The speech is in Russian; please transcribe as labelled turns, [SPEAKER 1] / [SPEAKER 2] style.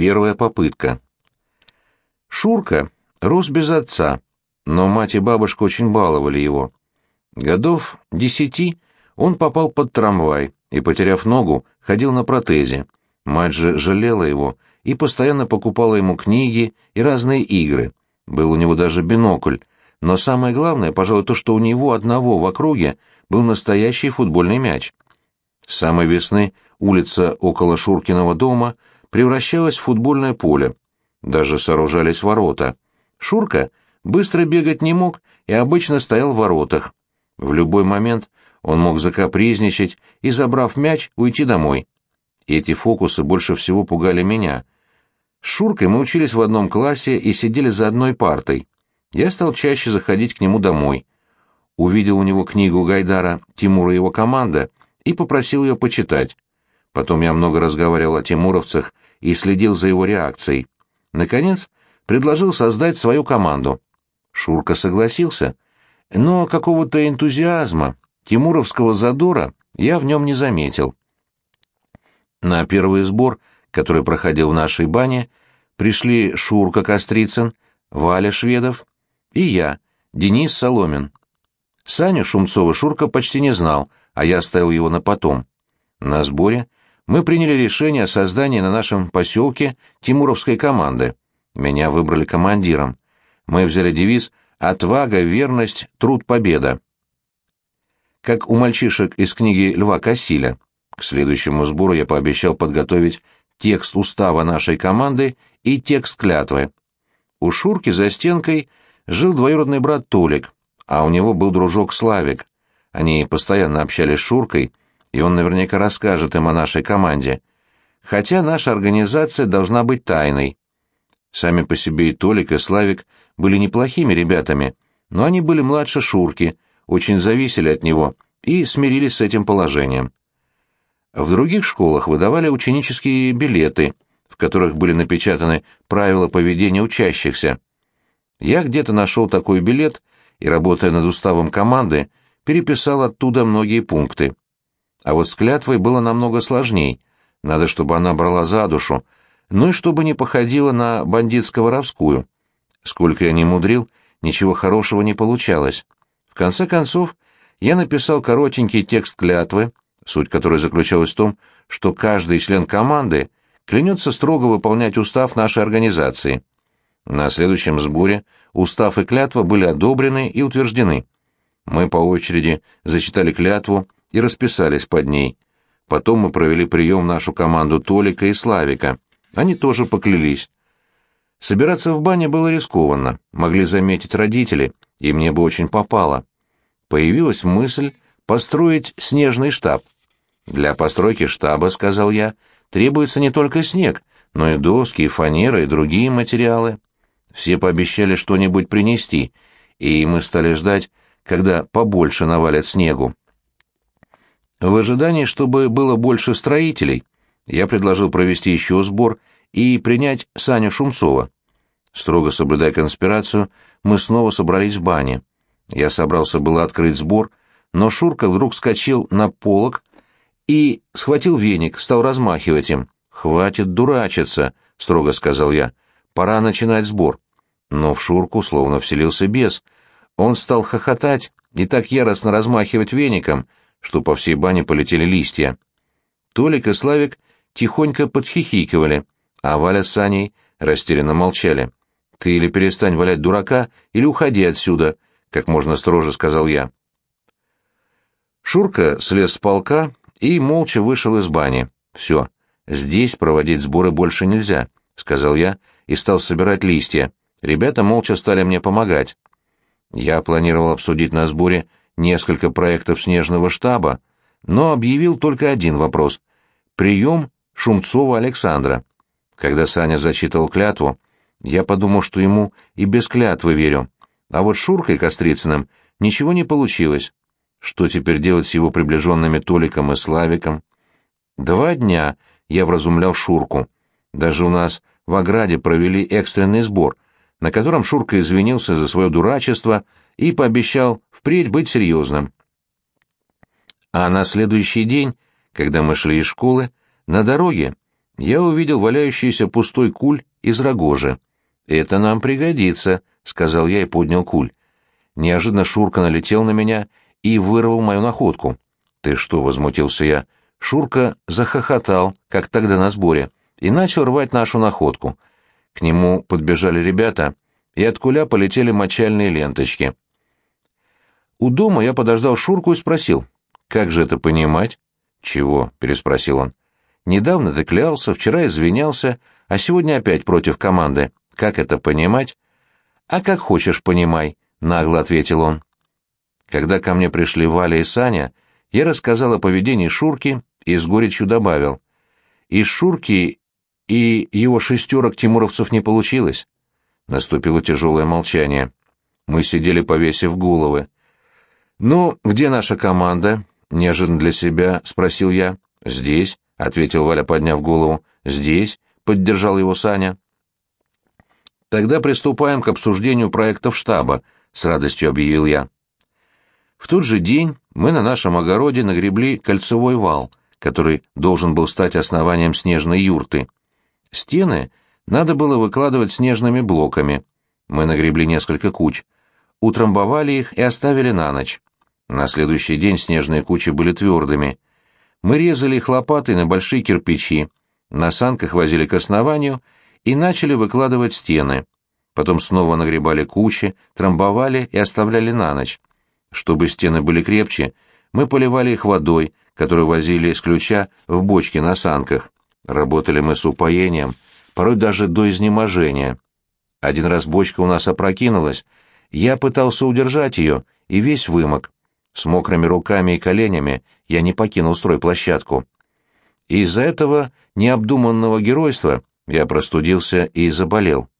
[SPEAKER 1] Первая попытка. Шурка рос без отца, но мать и бабушка очень баловали его. Годов десяти он попал под трамвай и, потеряв ногу, ходил на протезе. Мать же жалела его и постоянно покупала ему книги и разные игры. Был у него даже бинокль, но самое главное, пожалуй, то, что у него одного в округе был настоящий футбольный мяч. С самой весны улица около Шуркиного дома превращалась в футбольное поле. Даже сооружались ворота. Шурка быстро бегать не мог и обычно стоял в воротах. В любой момент он мог закапризничать и, забрав мяч, уйти домой. Эти фокусы больше всего пугали меня. С Шуркой мы учились в одном классе и сидели за одной партой. Я стал чаще заходить к нему домой. Увидел у него книгу Гайдара «Тимур и его команда» и попросил ее почитать. Потом я много разговаривал о тимуровцах и следил за его реакцией. Наконец, предложил создать свою команду. Шурка согласился, но какого-то энтузиазма, тимуровского задора я в нем не заметил. На первый сбор, который проходил в нашей бане, пришли Шурка Кострицын, Валя Шведов и я, Денис Соломин. Саню Шумцова Шурка почти не знал, а я оставил его на потом. На сборе мы приняли решение о создании на нашем поселке тимуровской команды. Меня выбрали командиром. Мы взяли девиз «Отвага, верность, труд, победа». Как у мальчишек из книги Льва Кассиля. К следующему сбору я пообещал подготовить текст устава нашей команды и текст клятвы. У Шурки за стенкой жил двоюродный брат Толик, а у него был дружок Славик. Они постоянно общались с Шуркой, и он наверняка расскажет им о нашей команде. Хотя наша организация должна быть тайной. Сами по себе и Толик, и Славик были неплохими ребятами, но они были младше Шурки, очень зависели от него и смирились с этим положением. В других школах выдавали ученические билеты, в которых были напечатаны правила поведения учащихся. Я где-то нашел такой билет и, работая над уставом команды, переписал оттуда многие пункты. А вот с клятвой было намного сложней. Надо, чтобы она брала за душу, ну и чтобы не походила на бандитско-воровскую. Сколько я ни мудрил, ничего хорошего не получалось. В конце концов, я написал коротенький текст клятвы, суть которой заключалась в том, что каждый член команды клянется строго выполнять устав нашей организации. На следующем сборе устав и клятва были одобрены и утверждены. Мы по очереди зачитали клятву и расписались под ней. Потом мы провели прием нашу команду Толика и Славика. Они тоже поклялись. Собираться в бане было рискованно, могли заметить родители, и мне бы очень попало. Появилась мысль построить снежный штаб. Для постройки штаба, сказал я, требуется не только снег, но и доски, и фанера, и другие материалы. Все пообещали что-нибудь принести, и мы стали ждать, когда побольше навалят снегу. В ожидании, чтобы было больше строителей, я предложил провести еще сбор и принять Саню Шумцова. Строго соблюдая конспирацию, мы снова собрались в бане. Я собрался было открыть сбор, но Шурка вдруг скочил на полок и схватил веник, стал размахивать им. «Хватит дурачиться», — строго сказал я. «Пора начинать сбор». Но в Шурку словно вселился бес. Он стал хохотать и так яростно размахивать веником, что по всей бане полетели листья. Толик и Славик тихонько подхихикивали, а Валя с Саней растерянно молчали. «Ты или перестань валять дурака, или уходи отсюда», — как можно строже сказал я. Шурка слез с полка и молча вышел из бани. «Все, здесь проводить сборы больше нельзя», — сказал я и стал собирать листья. Ребята молча стали мне помогать. Я планировал обсудить на сборе несколько проектов снежного штаба, но объявил только один вопрос — прием Шумцова Александра. Когда Саня зачитывал клятву, я подумал, что ему и без клятвы верю. А вот Шуркой Кострицыным ничего не получилось. Что теперь делать с его приближенными Толиком и Славиком? Два дня я вразумлял Шурку. Даже у нас в ограде провели экстренный сбор, на котором Шурка извинился за свое дурачество и пообещал впредь быть серьезным. А на следующий день, когда мы шли из школы, на дороге я увидел валяющийся пустой куль из рогожи. «Это нам пригодится», — сказал я и поднял куль. Неожиданно Шурка налетел на меня и вырвал мою находку. «Ты что?» — возмутился я. Шурка захохотал, как тогда на сборе, и начал рвать нашу находку. К нему подбежали ребята, и от куля полетели мочальные ленточки. У дома я подождал Шурку и спросил, «Как же это понимать?» «Чего?» — переспросил он. «Недавно ты клялся, вчера извинялся, а сегодня опять против команды. Как это понимать?» «А как хочешь, понимай», — нагло ответил он. Когда ко мне пришли Валя и Саня, я рассказал о поведении Шурки и с горечью добавил. Из Шурки и его шестерок тимуровцев не получилось. Наступило тяжелое молчание. Мы сидели, повесив головы. «Ну, где наша команда?» — неожиданно для себя спросил я. «Здесь», — ответил Валя, подняв голову. «Здесь», — поддержал его Саня. «Тогда приступаем к обсуждению проектов штаба», — с радостью объявил я. В тот же день мы на нашем огороде нагребли кольцевой вал, который должен был стать основанием снежной юрты. Стены надо было выкладывать снежными блоками. Мы нагребли несколько куч, утрамбовали их и оставили на ночь. На следующий день снежные кучи были твердыми. Мы резали их лопатой на большие кирпичи, на санках возили к основанию и начали выкладывать стены. Потом снова нагребали кучи, трамбовали и оставляли на ночь. Чтобы стены были крепче, мы поливали их водой, которую возили из ключа в бочке на санках. Работали мы с упоением, порой даже до изнеможения. Один раз бочка у нас опрокинулась, я пытался удержать ее и весь вымок. С мокрыми руками и коленями я не покинул стройплощадку. Из-за этого необдуманного геройства я простудился и заболел.